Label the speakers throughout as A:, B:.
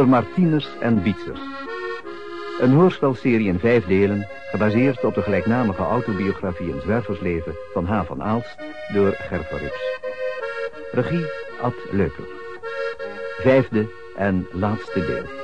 A: Onder Martinus en Bietzers. Een hoorspelserie in vijf delen, gebaseerd op de gelijknamige autobiografie en zwerversleven van H. van Aalst door Ger van Rips. Regie Ad Leuker. Vijfde en laatste deel.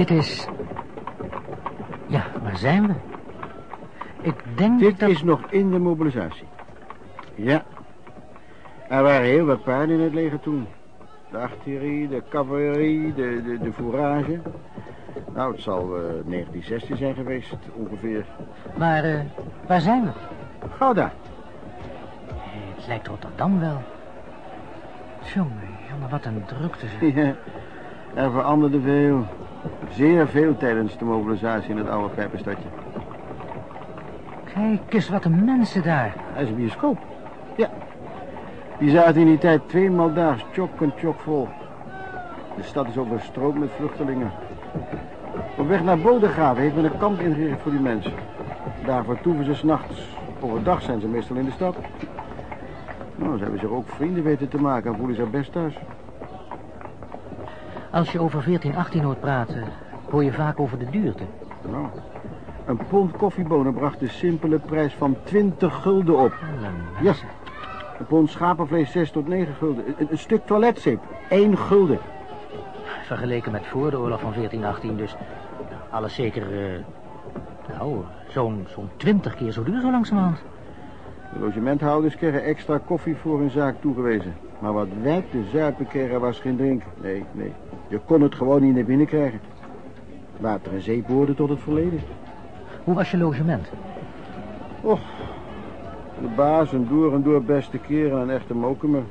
B: Dit is... Ja, waar zijn we? Ik denk
C: Dit
B: dat...
C: is nog in de mobilisatie. Ja. Er waren heel wat paarden in het leger toen. De artillerie, de cavalerie, de, de, de fourage. Nou, het zal eh 1916 zijn geweest, ongeveer.
B: Maar eh, waar zijn we?
C: Gouda.
B: Eh, Het lijkt Rotterdam wel. Jongen, jongen, wat een drukte.
C: Ja, er veranderde veel. Zeer veel tijdens de mobilisatie in het oude pijpenstadje.
B: Kijk eens, wat een mensen daar.
C: Dat is een bioscoop. Ja. Die zaten in die tijd tweemaal daags tjok en tjok vol. De stad is overstroomd met vluchtelingen. Op weg naar Bodegraven heeft men een kamp ingericht voor die mensen. Daar vertoeven ze s'nachts. Overdag zijn ze meestal in de stad. Nou, ze hebben zich ook vrienden weten te maken en voelen zich best thuis.
B: Als je over 1418 hoort praten, hoor je vaak over de duurte.
C: Nou, een pond koffiebonen bracht de simpele prijs van 20 gulden op. Ja, een pond schapenvlees 6 tot 9 gulden. Een, een stuk toiletzeep, 1 gulden.
B: Vergeleken met voor de oorlog van 1418 dus. Alles zeker, eh, nou, zo'n zo'n 20 keer zo duur zo langzamerhand.
C: De logementhouders kregen extra koffie voor hun zaak toegewezen. Maar wat wij te zuipen kregen was geen drink. Nee, nee. Je kon het gewoon niet naar binnen krijgen. Water en zeep behoorden tot het verleden.
B: Hoe was je logement?
C: Och, de baas een door en door beste kerel en een echte mokemer.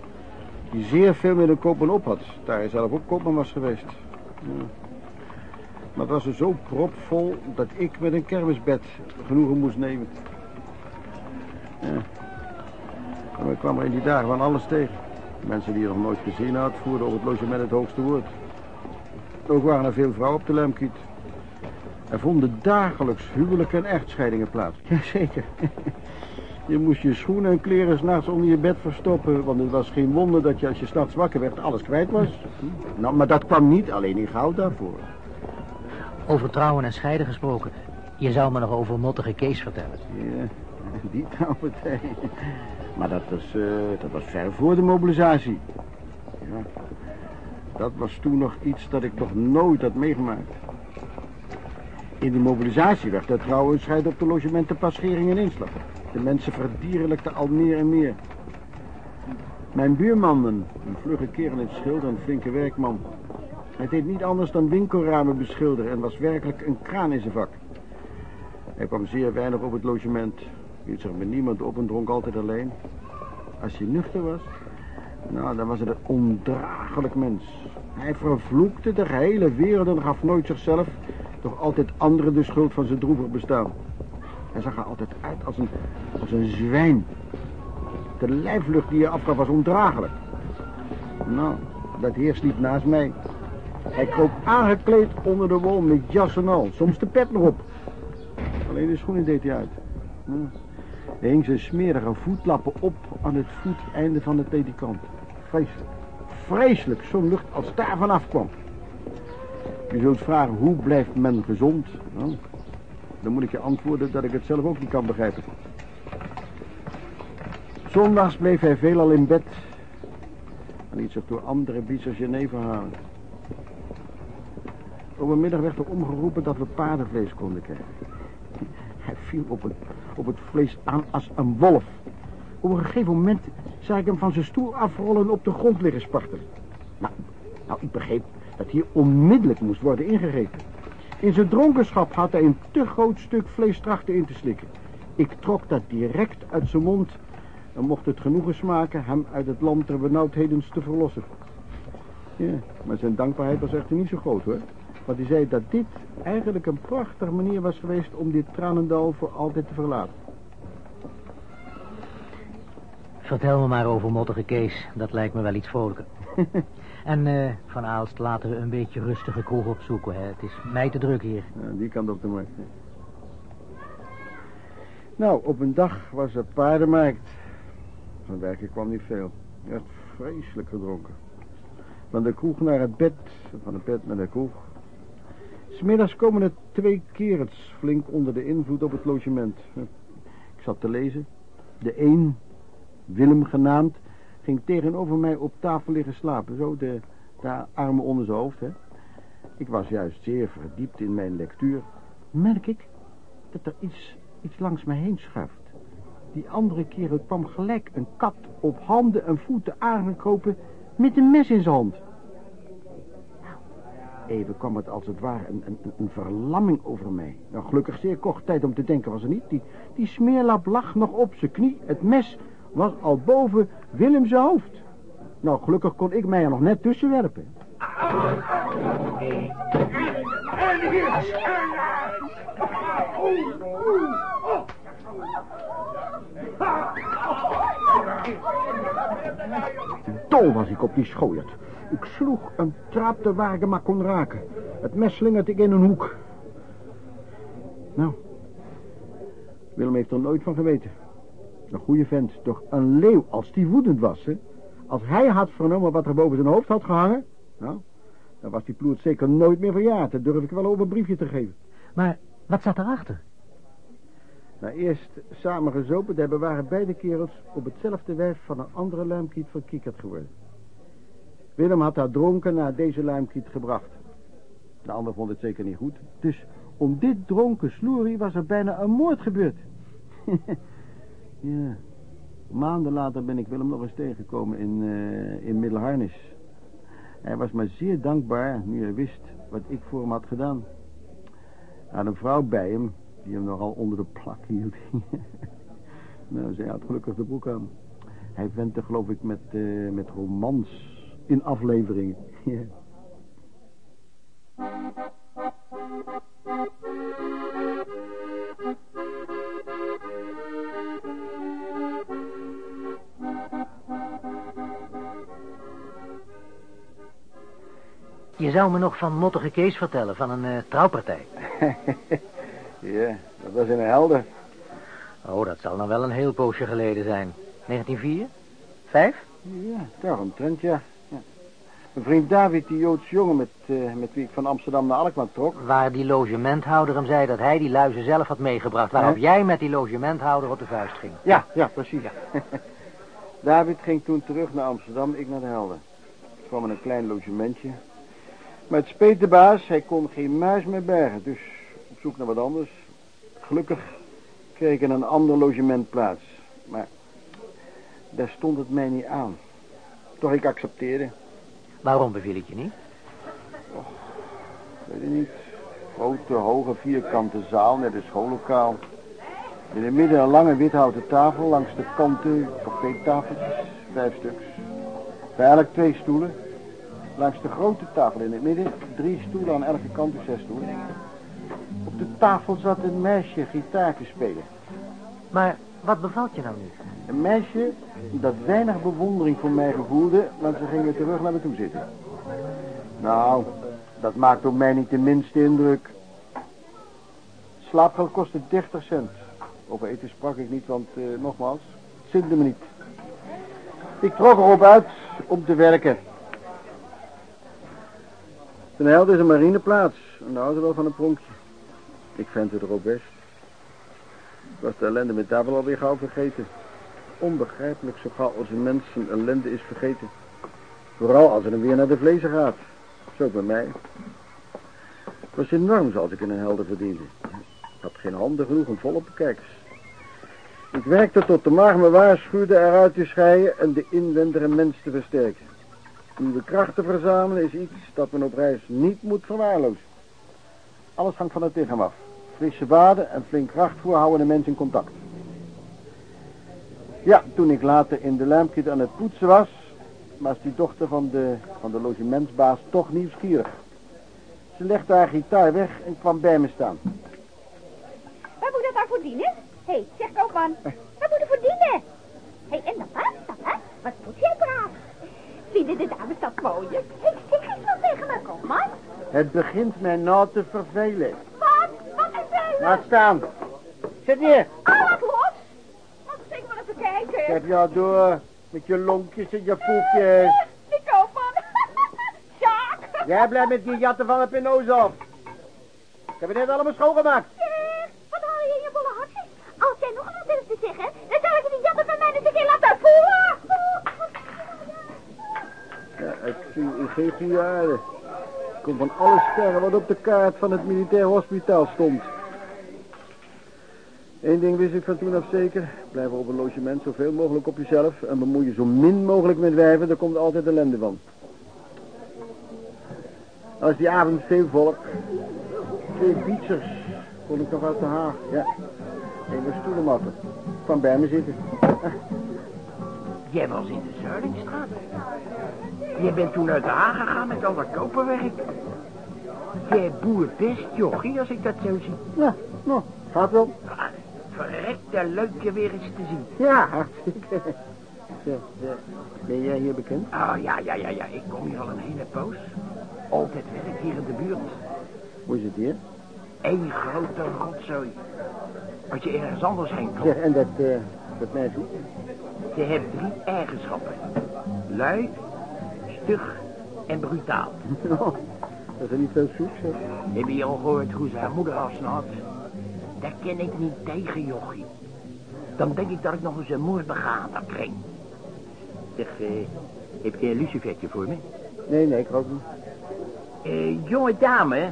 C: Die zeer veel met een koopman op had. Daar hij zelf ook koopman was geweest. Ja. Maar het was er zo propvol dat ik met een kermisbed genoegen moest nemen. Ja. Maar ik kwam er in die dagen van alles tegen. Mensen die je nog nooit gezien had, voerden op het logement het hoogste woord. Ook waren er veel vrouwen op de Lemkiet. Er vonden dagelijks huwelijken en echtscheidingen plaats. Jazeker. Je moest je schoenen en kleren s'nachts onder je bed verstoppen... want het was geen wonder dat je als je s'nachts wakker werd alles kwijt was. Nou, maar dat kwam niet alleen in Gouda voor.
B: Over trouwen en scheiden gesproken. Je zou me nog over mottige Kees vertellen.
C: Ja, die trouwpartij. Maar dat was, eh, dat was ver voor de mobilisatie. Ja. Dat was toen nog iets dat ik nog nooit had meegemaakt. In de mobilisatie werd er trouwens scheid op de logementen pas schering en inslag. De mensen verdierlijkten al meer en meer. Mijn buurman, een vlugge kerel in het schild, een flinke werkman. Hij deed niet anders dan winkelramen beschilderen en was werkelijk een kraan in zijn vak. Hij kwam zeer weinig op het logement. Hield zich met niemand op en dronk altijd alleen. Als hij nuchter was, nou, dan was het een ondraaglijk mens. Hij vervloekte de gehele wereld en gaf nooit zichzelf, toch altijd anderen de schuld van zijn droevig bestaan. Hij zag er altijd uit als een, als een zwijn. De lijflucht die hij afgaf was ondraaglijk. Nou, dat heer sliep naast mij. Hij kroop aangekleed onder de wol met jas en al, soms de pet nog op. Alleen de schoenen deed hij uit. Hing zijn smerige voetlappen op aan het voeteinde van het ledikant. Vreselijk. Vreselijk, zo'n lucht als daar vanaf kwam. Je zult vragen, hoe blijft men gezond? Nou, dan moet ik je antwoorden dat ik het zelf ook niet kan begrijpen. Zondags bleef hij veelal in bed. En liet zich door andere bietsers Genever halen. Op een middag werd er omgeroepen dat we paardenvlees konden krijgen. Hij viel op het, op het vlees aan als een wolf. Op een gegeven moment zag ik hem van zijn stoel afrollen en op de grond liggen spartelen. Nou, nou, ik begreep dat hier onmiddellijk moest worden ingegrepen. In zijn dronkenschap had hij een te groot stuk vlees trachten in te slikken. Ik trok dat direct uit zijn mond en mocht het genoegen smaken hem uit het land der benauwdheden te verlossen. Ja, maar zijn dankbaarheid was echter niet zo groot hoor. Want hij zei dat dit eigenlijk een prachtige manier was geweest om dit tranendal voor altijd te verlaten.
B: Vertel me maar over Mottige Kees. Dat lijkt me wel iets vrolijker. en uh, Van Aalst, laten we een beetje rustige kroeg opzoeken. Hè? Het is mij te druk hier.
C: Ja, die kant op de markt. Nou, op een dag was er paardenmarkt. Van werken kwam niet veel. Had vreselijk gedronken. Van de kroeg naar het bed, van het bed naar de kroeg. Smiddags komen er twee kerels flink onder de invloed op het logement. Ik zat te lezen. De een, Willem genaamd, ging tegenover mij op tafel liggen slapen. Zo, de, armen onder zijn hoofd, hè. Ik was juist zeer verdiept in mijn lectuur. Merk ik dat er iets, iets langs mij heen schuift. Die andere kerel kwam gelijk een kat op handen en voeten aangekropen met een mes in zijn hand. Even kwam het als het ware een, een, een verlamming over mij. Nou, gelukkig zeer kort tijd om te denken was er niet. Die, die smeerlap lag nog op zijn knie. Het mes was al boven Willems hoofd. Nou, gelukkig kon ik mij er nog net tussen werpen. Dol was ik op die schooiert. Ik sloeg een trapte waar ik hem maar kon raken. Het mes slingerde ik in een hoek. Nou, Willem heeft er nooit van geweten. Een goede vent, toch een leeuw als die woedend was, hè? Als hij had vernomen wat er boven zijn hoofd had gehangen... Nou, dan was die ploert zeker nooit meer verjaard. Dat durf ik wel over een briefje te geven.
B: Maar wat zat erachter?
C: Na eerst samen gezopen te hebben... waren beide kerels op hetzelfde wijf van een andere luimkiet verkiekerd geworden. Willem had haar dronken naar deze luimkiet gebracht. De ander vond het zeker niet goed. Dus om dit dronken sloerie was er bijna een moord gebeurd. ja. Maanden later ben ik Willem nog eens tegengekomen in, uh, in Middelharnis. Hij was me zeer dankbaar nu hij wist wat ik voor hem had gedaan. Hij een vrouw bij hem die hem nogal onder de plak hield. nou, zij had gelukkig de broek aan. Hij ventte geloof ik met, uh, met romans in afleveringen. Ja.
B: Je zou me nog van Mottige Kees vertellen, van een uh, trouwpartij.
C: ja, dat was in een helder.
B: Oh, dat zal dan wel een heel poosje geleden zijn. 1904? Vijf?
C: Ja, daaromtrent, ja. Mijn vriend David, die Joodse jongen met, uh, met wie ik van Amsterdam naar Alkmaar trok.
B: Waar die logementhouder hem zei dat hij die luizen zelf had meegebracht. Waarop jij met die logementhouder op de vuist ging.
C: Ja, ja, precies. Ja. David ging toen terug naar Amsterdam, ik naar de Helden. Ik kwam in een klein logementje. Maar het speet de baas, hij kon geen muis meer bergen. Dus op zoek naar wat anders. Gelukkig kreeg ik in een ander logement plaats. Maar daar stond het mij niet aan. Toch ik accepteerde.
B: Waarom beviel ik je niet?
C: Och, weet ik niet. Grote, hoge, vierkante zaal, net een schoollokaal. In het midden een lange withouten tafel, langs de kanten cafétafeltjes, vijf stuks. Bij elk twee stoelen. Langs de grote tafel in het midden, drie stoelen aan elke kant, dus zes stoelen. Op de tafel zat een meisje gitaar te spelen.
B: Maar wat bevalt je nou nu?
C: Een meisje dat weinig bewondering voor mij gevoelde, want ze ging weer terug naar me toe zitten. Nou, dat maakt op mij niet de minste indruk. Slaapgeld kostte 30 cent. Over eten sprak ik niet, want uh, nogmaals, het zinde me niet. Ik trok erop uit om te werken. Ten helde is een marineplaats en daar houden wel van een pronkje. Ik vent het erop best. Ik was de ellende met daar alweer gauw vergeten onbegrijpelijk zo gauw als een mens zijn ellende is vergeten. Vooral als het hem weer naar de vlezen gaat. Zo bij mij. Het was enorm zoals ik in een helder verdiende. Ik had geen handen genoeg om volop bekijks. Ik werkte tot de maag me waarschuwde eruit te scheiden en de inwendige mens te versterken. Nieuwe krachten verzamelen is iets dat men op reis niet moet verwaarlozen. Alles hangt van het lichaam af. Frisse baden en flink krachtvoer houden de mens in contact. Ja, toen ik later in de luimpje aan het poetsen was... was die dochter van de, van de logementsbaas toch nieuwsgierig. Ze legde haar gitaar weg en kwam bij me staan.
D: Waar moet dat nou voor dienen? Hé, hey, zeg koopman, waar moet er voor dienen? Hé, hey, en dat was, dat was, wat moet jij braaf? Vinden de dames dat mooi? Ik zeg geen wat tegen me, koopman.
C: Het begint mij nou te vervelen.
D: Wat? Wat vervelen?
C: Laat staan. Zit neer.
D: Ah,
C: ik heb jou door met je lonkjes en je voetjes.
D: Die koopman. Sjaak.
C: Jij blijft met die jatten van de pino's op. Ik heb het net allemaal schoongemaakt.
D: Zeg, wat haal je in je bolle hartje? Als jij nog wat durft te zeggen, dan zal ik die jatten van mij eens een keer laten voelen.
C: Ja, ik zie in geen jaren. Ik kom van alle sterren wat op de kaart van het militair hospitaal stond. Eén ding wist ik van toen af zeker. Blijf op een logement zoveel mogelijk op jezelf. En bemoei je zo min mogelijk met wijven. Daar komt altijd ellende van. Als die avond veel volk. Twee fietsers. Kon ik nog uit de Haag. Ja. Eén was stoelenmatten. Kwam bij me zitten.
E: Jij was in de Zuidingstraat. Je bent toen uit de Haag gegaan met al dat koperwerk. Jij boer best, jochie, als ik dat zo zie.
C: Ja, nou, gaat wel.
E: Verrekte leuk je weer eens te zien.
C: Ja, hartstikke. Eh, ben jij hier bekend?
E: Oh, ja, ja, ja, ja. Ik kom hier al een hele poos. Altijd werk hier in de buurt.
C: Hoe is het hier?
E: Eén grote rotzooi. Als je ergens anders heen komt.
C: Zeg, en dat, eh, dat meisje?
E: Ze heeft drie eigenschappen. Lui, stug en brutaal.
C: Nou, dat is niet veel succes.
E: Heb je al gehoord hoe ze haar moeder afsnapt? Daar ken ik niet tegen, jochie. Dan denk ik dat ik nog eens een moord begaan dat kring. Zeg, eh, heb je een lucifertje voor me?
C: Nee, nee, ik rook niet.
E: Eh, jonge dame,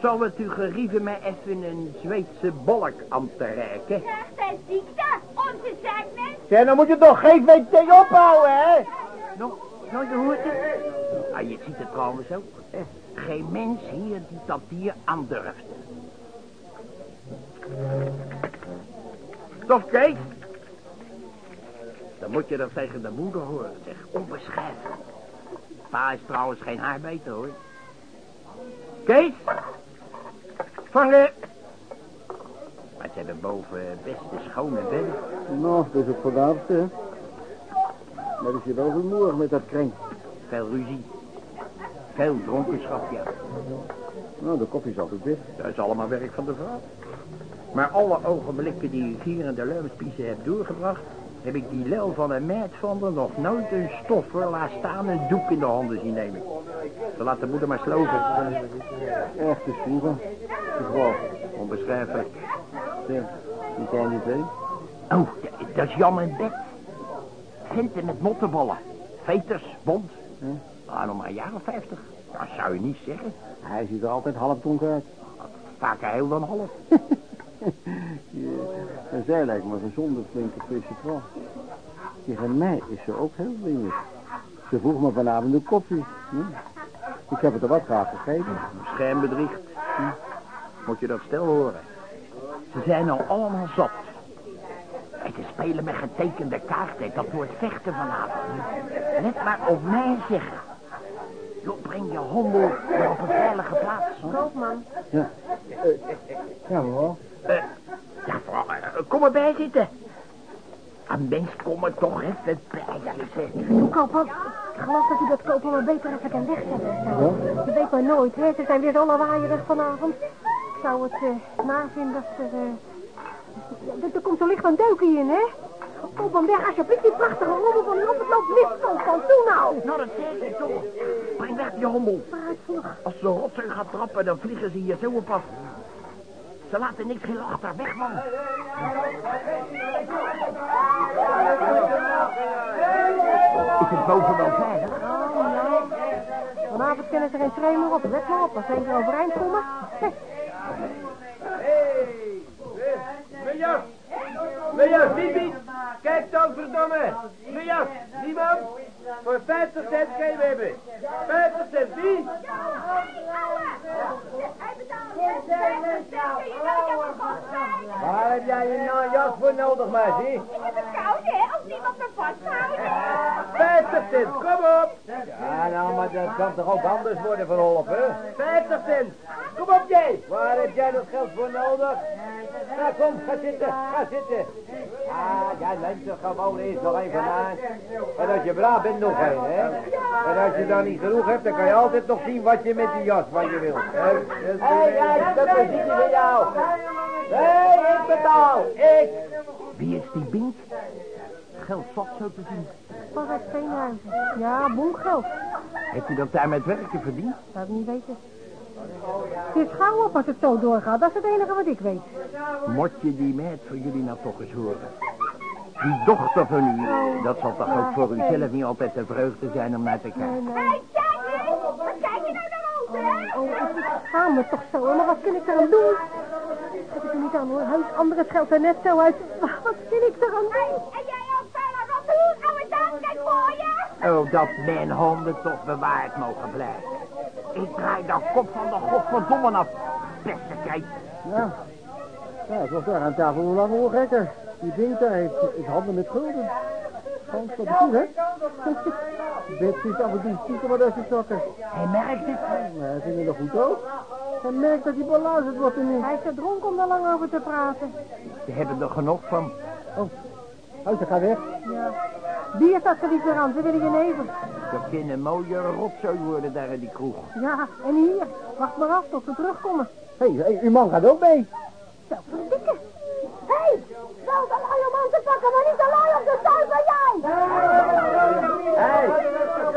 E: zou het u gerieven mij even een Zweedse bolk aan te reiken?
D: Krijgt hij ziekte? Onze zaakmens?
C: Zeg, dan moet je toch geen WT ophouden, hè?
E: Nou, nou, je hoort het. Ah, je ziet het trouwens ook. Geen mens hier die dat hier aandurft. Toch, Kees? Dan moet je dat tegen de moeder horen, zeg. Onbeschrijfelijk. Pa is trouwens geen haar beter, hoor. Kees? Vangen! Maar ze hebben boven best een schone bedden.
C: Nou, dat is ook vanavond, hè? Maar is je wel rumoerig met dat kring.
E: Veel ruzie. Veel dronkenschap, ja.
C: Nou, de koffie is altijd dicht.
E: Dat is allemaal werk van de vrouw. Maar alle ogenblikken die ik hier in de Leuwenspiezen heb doorgebracht... heb ik die lel van een meid van er nog nooit een stoffer, laat staan een doek in de handen zien nemen. Ze laat de moeder maar sloven.
C: Echt te stoeren. Mevrouw,
E: Onbeschrijfelijk.
C: zeg, die zijn die twee?
E: Oh, dat is Jan en Bet. Venten met mottenballen. Veters, bond.
C: Hm?
E: Ah, nog maar een jaar of vijftig. Dat zou je niet zeggen.
C: Hij ziet er altijd half dronken uit.
E: Vaker heel dan half.
C: Ja, en zij lijkt me een gezonde, flinke, frisse vrouw. Tegen mij is ze ook heel dringend. Ze vroeg me vanavond een koffie. Hm? Ik heb het er wat graag gegeven.
E: Schermbedriegt. Moet je dat stel horen. Ze zijn al allemaal zat. En ze spelen met getekende kaarten. Dat wordt vechten vanavond. Let maar op mij zeggen. Joh, breng je maar op een veilige plaats.
D: Koopman.
C: Ja. Ja, mevrouw.
E: Eh, ja, vrouw, eh, kom erbij zitten. Een mens, kom er toch even bij. Ja, zeg.
D: Koopman, ik geloof dat u dat koopman wel beter even kan wegzetten.
C: Ja?
D: Je weet maar nooit, hè. Ze zijn weer zo lawaaierig vanavond. Ik zou het uh, navinden dat er... eh, er- er komt zo licht een deukje in, hè. Koopman, weg alsjeblieft die prachtige rommel van u op. Het loopt mis van van toe nou.
E: Nou, dat zeg ik toch. Breng weg.
D: Vooruit, vlug.
E: Als ze rotzooi gaat trappen, dan vliegen ze hier zo op af. Ze laten niks geen achter. Weg, man. Is het boven wel veilig?
D: Oh, nee. Vanavond kennen ze geen trein meer op. Let maar op, als ze even overeind komen. Hé!
F: Mirjam, wie biedt? Kijk dan, verdomme! Mirjam, niemand? Voor 50 cent kan je hebben. 50 cent, wie? Waar heb jij nou een jas voor nodig, meisje?
D: Ik heb het koud, hè, als niemand me vasthoudt.
F: 50 cent, kom op! Ja, nou, maar dat kan toch ook anders worden verholpen? 50 cent! Kom op, jij! Waar heb jij dat geld voor nodig? Nou, kom, ga zitten, ga zitten. Ah, ja, mensen, gewoon eerst nog even aan. En als je braaf bent, nog één, hè. En als je dan niet genoeg hebt, dan kan je altijd nog zien wat je met die jas van je wilt. Hé, hey, dat plezier van jou. Nee, ik betaal, ik.
E: Wie is die Bink? Geld zat zo te zien.
D: Het Steenhuizen. Ja, boemgeld.
E: Heeft hij dat daar met werken verdiend?
D: Dat ik niet weten. Het is gauw op als het zo doorgaat. Dat is het enige wat ik weet.
E: Moet je die meid voor jullie nou toch eens horen? Die dochter van u, dat zal toch ook voor u zelf niet altijd een vreugde zijn om naar te kijken.
D: Nee, nee.
G: Wat kijk je nou naar ons, hè?
D: Oh, ik schaam me toch zo. Maar wat kan ik eraan doen? Heb ik er niet aan hoor. Huis, anderen scheldt er net zo uit. Wat kan ik eraan doen?
E: Oh, dat mijn handen toch bewaard mogen blijven. Ik draai de kop van de godverdomme af. Beste kijk.
C: Ja. Ja, het was daar aan tafel een lange oorgekker. Die Bink daar heeft, heeft handen met gulden. Hans, wat is hè? Betsy is af en toe stiekem wat uit de sokken.
E: Hij merkt het.
C: Maar hij vindt het nog goed ook. Hij merkt dat hij belazerd wordt en niet.
D: Hij is te dronken om er lang over te praten.
E: Ze hebben er genoeg van.
C: Oh, Huizen, ga weg.
D: Ja. Wie is dat? Ze willen je neven.
E: Dat kan een mooie rotzooi worden daar in die kroeg.
D: Ja, en hier. Wacht maar af tot ze terugkomen.
C: Hé, hey, hey, uw man gaat ook mee.
D: Zo, verdikke.
G: Hé, hey, wel de lui om aan te pakken, maar niet de lui om te zuiver jij.
F: Hé,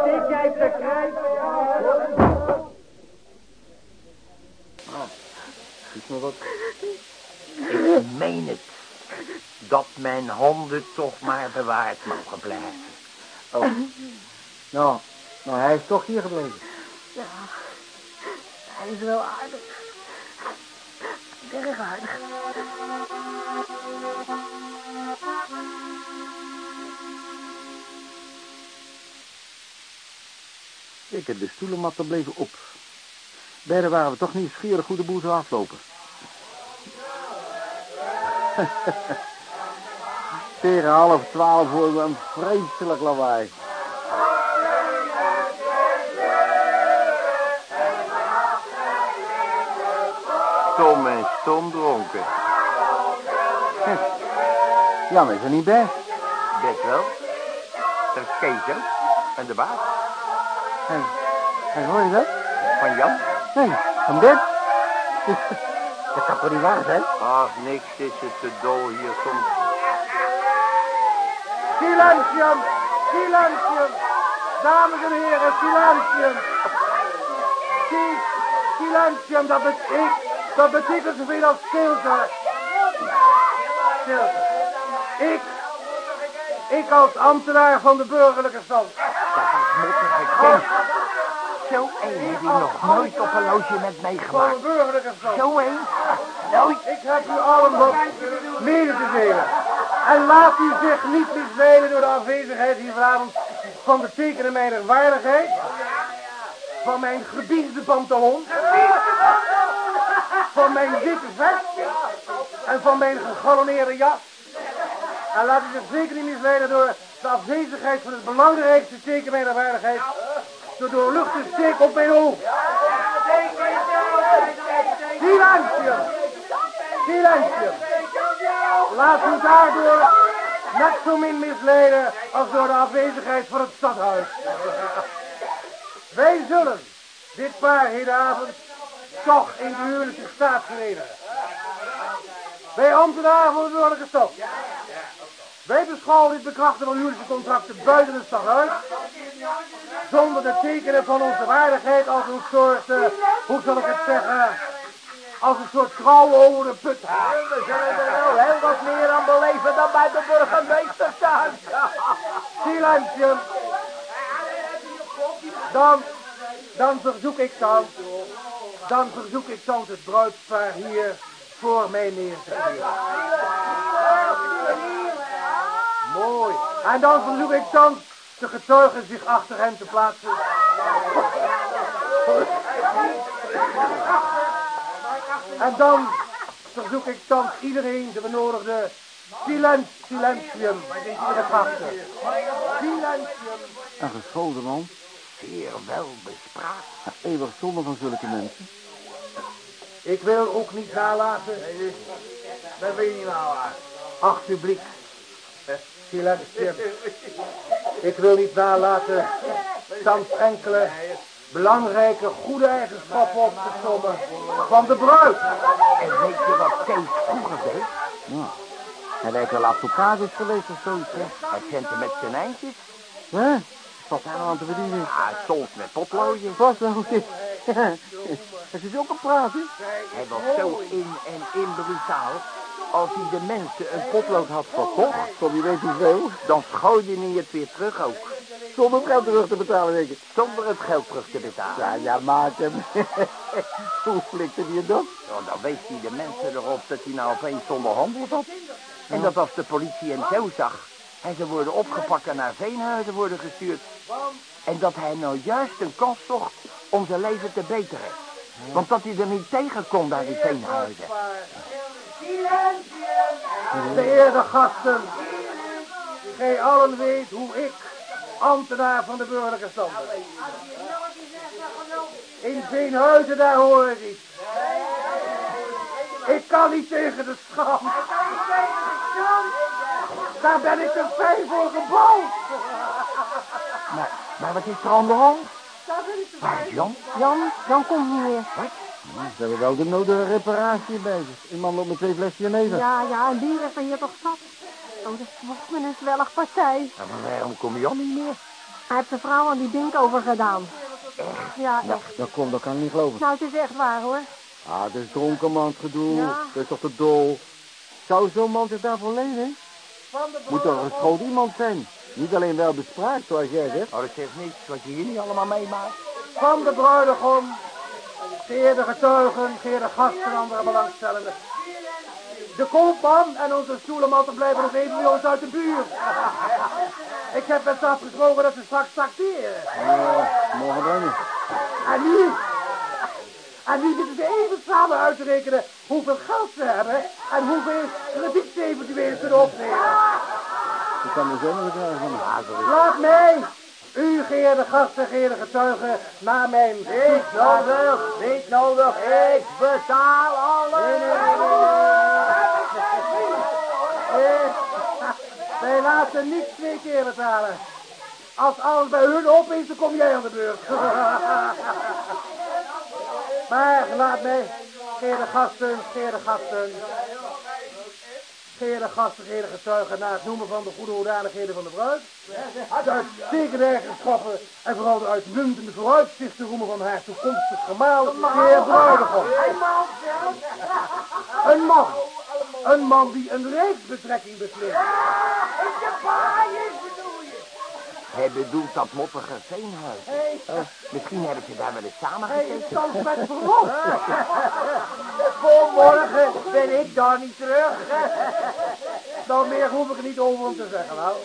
F: zit jij te krijgen?
C: Is me wat.
E: Ik meen het. Dat mijn handen toch maar bewaard mogen blijven.
C: Oh. Nou, nou, hij is toch hier gebleven.
D: Ja, hij is wel aardig. Erg aardig.
C: Ik heb de stoelenmatten bleven op. Beiden waren we toch nieuwsgierig hoe de boel zou aflopen. Tegen half twaalf horen we een vreselijk lawaai.
E: Stom en stom dronken.
C: Jan is er niet bij.
E: Best wel. Dat is Kees? En de baas.
C: Hé, hey, hoor je dat?
E: Van Jan.
C: Nee, van dit. Dat kan toch niet waar zijn?
E: Ach, niks is het te dol hier soms.
F: Silentium! Silentium! Dames en heren, silentium! Si- Silentium, dat betekent, dat betekent zoveel als stilte. Stilte. Ik, ik als ambtenaar van de burgerlijke stand.
E: Dat is mottige. Zo een heb je nog nooit op een logement
F: Van de
E: meegemaakt.
F: burgerlijke stand.
E: Zo een? Nooit.
F: Ik heb u allen wat mede te delen. En laat u zich niet misleiden door de afwezigheid hier vanavond van de tekenen mijner waardigheid. Van mijn gebiesde pantalon. Van mijn witte vest. En van mijn gegalloneerde jas. En laat u zich zeker niet misleiden door de afwezigheid van het belangrijkste teken mijner waardigheid. De doorluchte steek op mijn hoofd. Silentium! Silentium! Laat u daardoor net zo min misleiden als door de afwezigheid van het stadhuis. Wij zullen dit paar hedenavond toch in de huwelijke staat. Wij ambtenaren van de burgerlijke stad. Wij beschouwen dit bekrachten van huwelijkse contracten buiten het stadhuis. Zonder de tekenen van onze waardigheid als een soort, eh, hoe zal ik het zeggen, als een soort trouw over de put. We zullen er wel heel wat meer aan beleven dan bij de burgemeester thuis. Silentium. Dan, dan verzoek ik dan, dan verzoek ik dan het bruidspaar hier voor mij neer te zetten. Mooi. En dan verzoek ik dan de getuigen zich achter hen te plaatsen. En dan verzoek ik dan iedereen de benodigde silent, silentium in de gasten. Silentium.
C: Een geschoolde man.
E: Zeer wel bespraakt.
C: Eeuwig zonde van zulke mensen.
F: Ik wil ook niet nalaten. Dat wil je niet nalaten. Alsjeblieft. Silex, Jim. Ik wil niet nalaten thans enkele belangrijke goede eigenschappen op te sommen van de bruid.
E: En weet je wat Kees vroeger deed?
C: Hij lijkt wel advocaat is geweest of zoiets, hè?
E: Hij kent hem met zijn eindjes.
C: Hè? Wat daar nou aan te verdienen?
E: Ja, soms met potloodjes.
C: Vast ja. Hij zit ook op praten.
E: Hij was zo in en in brutaal. Als hij de mensen een potlood had verkocht,
C: Kom, je weet hoeveel.
E: dan gooide hij het weer terug ook.
C: Zonder geld terug te betalen, denk ik.
E: Zonder het geld terug te betalen.
C: Ja, ja, maak hem. Hoe flikte hij dat?
E: Want dan wees hij de mensen erop dat hij nou opeens zonder handel zat. En dat als de politie hem zo zag, hij zou worden opgepakt en naar Veenhuizen worden gestuurd. En dat hij nou juist een kans zocht om zijn leven te beteren. Want dat hij er niet tegen kon daar in Veenhuizen.
F: Vereerde gasten, gij allen weet hoe ik, ambtenaar van de burgerlijke stand, in Veenhuizen daar hoor ik iets. Ik kan niet tegen de schand. Daar ben ik te fijn voor gebouwd.
E: Maar, maar wat is er aan de hand?
F: Daar ben ik te
E: Waar is Jan?
D: Jan, Jan komt niet meer.
C: Ze hebben wel de nodige reparatie bij zich. Iemand loopt met twee flesjes jenever.
D: Ja, ja, en die is er hier toch zat. Oh, dat wordt me een zwellig partij.
E: Ja, maar waarom kom Jan niet meer?
D: Hij heeft zijn vrouw aan die ding overgedaan. Echt? Ja, echt.
C: Dat komt, dat kan ik niet geloven.
D: Nou, het is echt waar, hoor.
C: Ah, dat is dronkenmans gedoe.
D: Ja.
C: Dat is toch te dol. Zou zo'n man zich daarvoor lenen? Moet toch een groot iemand zijn. Niet alleen wel bespraakt, zoals jij zegt.
E: Oh, dat zegt niets wat je hier niet allemaal meemaakt.
F: van de bruidegom, geëerde getuigen, geëerde gasten en andere belangstellenden. De koopman en onze stoelenmatten blijven nog even bij ons uit de buurt. Ik heb met ze afgesproken dat ze straks tracteren.
C: Ja, morgen brengen.
F: En nu? En nu zitten ze even samen uit te rekenen hoeveel geld ze hebben en hoeveel krediet ze eventueel kunnen opnemen.
C: Ik kan er zo nog krijgen van.
F: Laat mij, u geëerde gasten, geëerde getuigen, naar mijn... Niet nodig, niet nodig, ik betaal alles. Nee, nee, nee, nee, nee. Nee, Wij laten niet twee keer betalen. Als alles bij hun op is, dan kom jij aan de beurt. Maar laat mij, geëerde gasten, geëerde gasten, geëerde gasten, geëerde getuigen, na het noemen van de goede hoedanigheden van de bruid, de uitstekende eigenschappen en vooral de uitmuntende vooruitzichten roemen van haar toekomstig gemaal, heer bruidegom. Een man, een man die een rijksbetrekking beslist.
E: Hij bedoelt dat mottige veenhuis. Eh, misschien hebben ze daar wel eens samen
F: Hij is
E: gezeten.
F: thans met verlof. Voor morgen ben ik daar niet terug. Dan meer hoef ik er niet over om te zeggen, nou.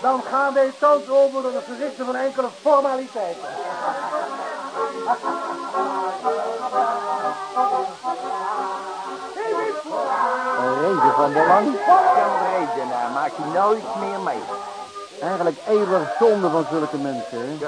F: Dan gaan wij thans over tot het verrichten van enkele formaliteiten.
C: Een reden van belang.
E: Zo'n redenaar maakt hij nooit meer mee.
C: Eigenlijk eeuwig zonde van zulke mensen, hè?